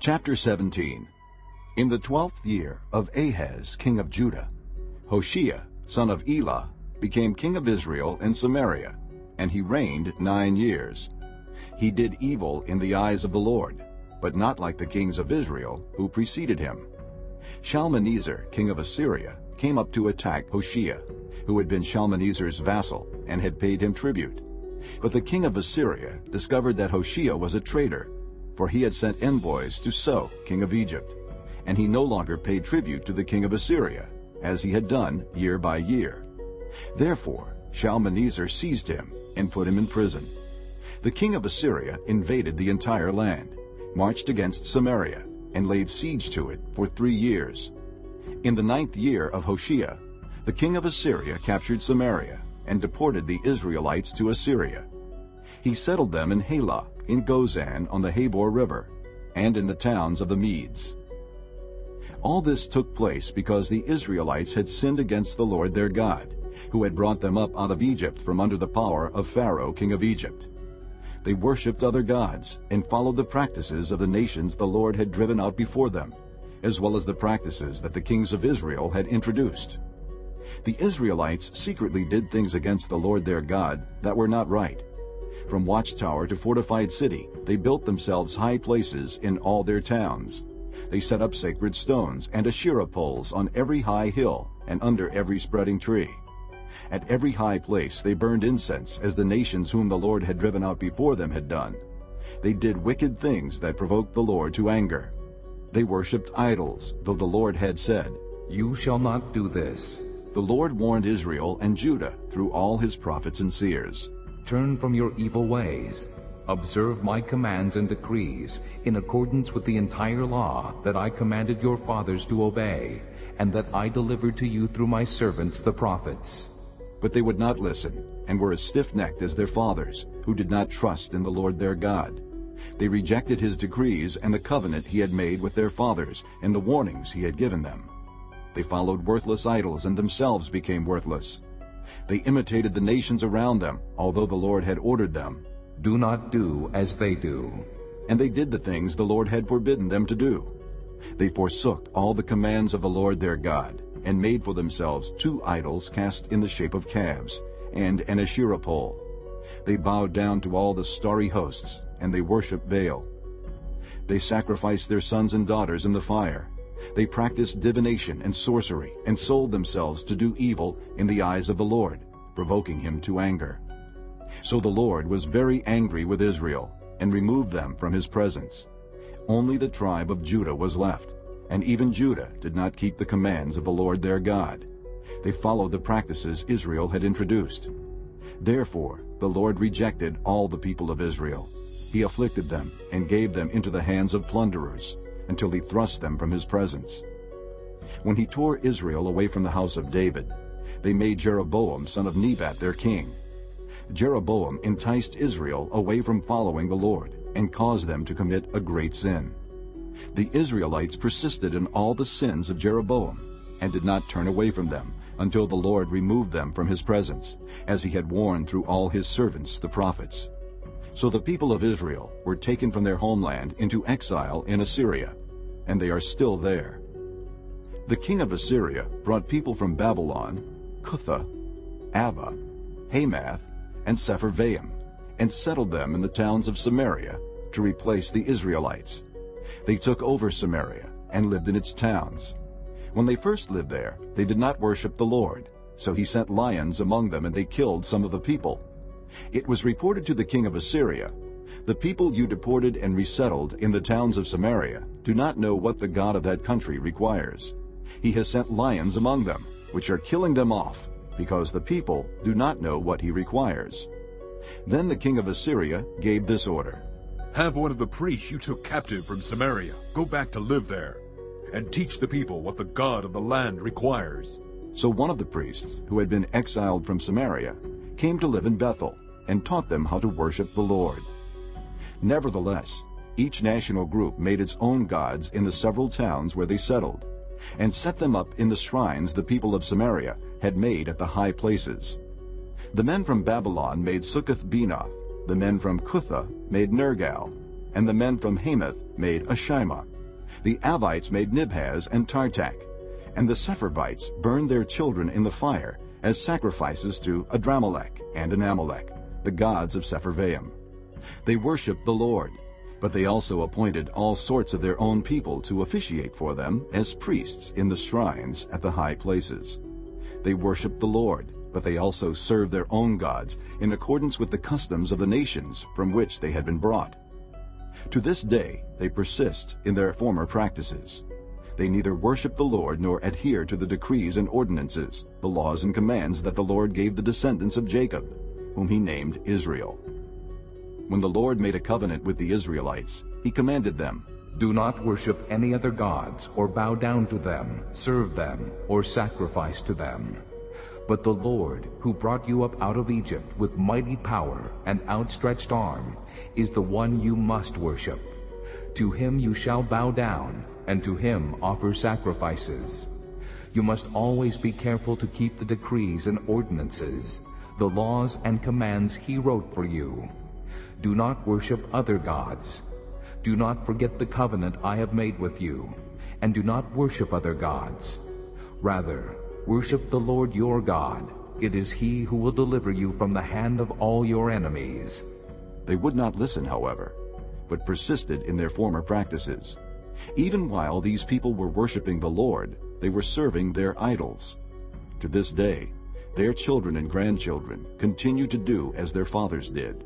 Chapter 17 In the twelfth year of Ahaz, king of Judah, Hoshea, son of Elah, became king of Israel in Samaria, and he reigned nine years. He did evil in the eyes of the Lord, but not like the kings of Israel who preceded him. Shalmaneser, king of Assyria, came up to attack Hoshea, who had been Shalmaneser's vassal and had paid him tribute. But the king of Assyria discovered that Hoshea was a traitor for he had sent envoys to So, king of Egypt, and he no longer paid tribute to the king of Assyria, as he had done year by year. Therefore Shalmaneser seized him and put him in prison. The king of Assyria invaded the entire land, marched against Samaria, and laid siege to it for three years. In the ninth year of Hoshea, the king of Assyria captured Samaria and deported the Israelites to Assyria. He settled them in Halah, in Gozan on the Habor River, and in the towns of the Medes. All this took place because the Israelites had sinned against the Lord their God, who had brought them up out of Egypt from under the power of Pharaoh king of Egypt. They worshipped other gods and followed the practices of the nations the Lord had driven out before them, as well as the practices that the kings of Israel had introduced. The Israelites secretly did things against the Lord their God that were not right, from watchtower to fortified city, they built themselves high places in all their towns. They set up sacred stones and Asherah poles on every high hill and under every spreading tree. At every high place they burned incense as the nations whom the Lord had driven out before them had done. They did wicked things that provoked the Lord to anger. They worshipped idols, though the Lord had said, You shall not do this. The Lord warned Israel and Judah through all his prophets and seers. Turn from your evil ways. Observe my commands and decrees in accordance with the entire law that I commanded your fathers to obey, and that I delivered to you through my servants the prophets. But they would not listen, and were as stiff-necked as their fathers, who did not trust in the Lord their God. They rejected his decrees and the covenant he had made with their fathers, and the warnings he had given them. They followed worthless idols and themselves became worthless. They imitated the nations around them, although the Lord had ordered them. Do not do as they do. And they did the things the Lord had forbidden them to do. They forsook all the commands of the Lord their God, and made for themselves two idols cast in the shape of calves, and an Asherah pole. They bowed down to all the starry hosts, and they worshipped Baal. They sacrificed their sons and daughters in the fire, they practiced divination and sorcery and sold themselves to do evil in the eyes of the Lord, provoking him to anger. So the Lord was very angry with Israel and removed them from his presence. Only the tribe of Judah was left, and even Judah did not keep the commands of the Lord their God. They followed the practices Israel had introduced. Therefore the Lord rejected all the people of Israel. He afflicted them and gave them into the hands of plunderers until he thrust them from his presence. When he tore Israel away from the house of David, they made Jeroboam son of Nebat their king. Jeroboam enticed Israel away from following the Lord and caused them to commit a great sin. The Israelites persisted in all the sins of Jeroboam and did not turn away from them until the Lord removed them from his presence, as he had warned through all his servants the prophets. So the people of Israel were taken from their homeland into exile in Assyria, and they are still there. The king of Assyria brought people from Babylon, Cutha, Ava, Hamath, and Sepharvaim, and settled them in the towns of Samaria to replace the Israelites. They took over Samaria and lived in its towns. When they first lived there, they did not worship the Lord, so he sent lions among them and they killed some of the people. It was reported to the king of Assyria, The people you deported and resettled in the towns of Samaria do not know what the God of that country requires. He has sent lions among them, which are killing them off, because the people do not know what he requires. Then the king of Assyria gave this order. Have one of the priests you took captive from Samaria go back to live there, and teach the people what the God of the land requires. So one of the priests, who had been exiled from Samaria, came to live in Bethel, and taught them how to worship the Lord. Nevertheless, each national group made its own gods in the several towns where they settled, and set them up in the shrines the people of Samaria had made at the high places. The men from Babylon made Succoth-Benoth, the men from Cutha made Nergal, and the men from Hamath made Ashima. The Avites made Nibhaz and Tartak, and the Sepharvites burned their children in the fire as sacrifices to Adramelech and Anamelech, the gods of Sepharvaim. They worshipped the Lord, but they also appointed all sorts of their own people to officiate for them as priests in the shrines at the high places. They worshipped the Lord, but they also served their own gods in accordance with the customs of the nations from which they had been brought. To this day they persist in their former practices. They neither worship the Lord nor adhere to the decrees and ordinances, the laws and commands that the Lord gave the descendants of Jacob, whom he named Israel. When the Lord made a covenant with the Israelites, he commanded them, Do not worship any other gods, or bow down to them, serve them, or sacrifice to them. But the Lord, who brought you up out of Egypt with mighty power and outstretched arm, is the one you must worship. To him you shall bow down, and to him offer sacrifices. You must always be careful to keep the decrees and ordinances, the laws and commands he wrote for you. Do not worship other gods. Do not forget the covenant I have made with you, and do not worship other gods. Rather, worship the Lord your God. It is he who will deliver you from the hand of all your enemies. They would not listen, however, but persisted in their former practices. Even while these people were worshiping the Lord, they were serving their idols. To this day, their children and grandchildren continue to do as their fathers did.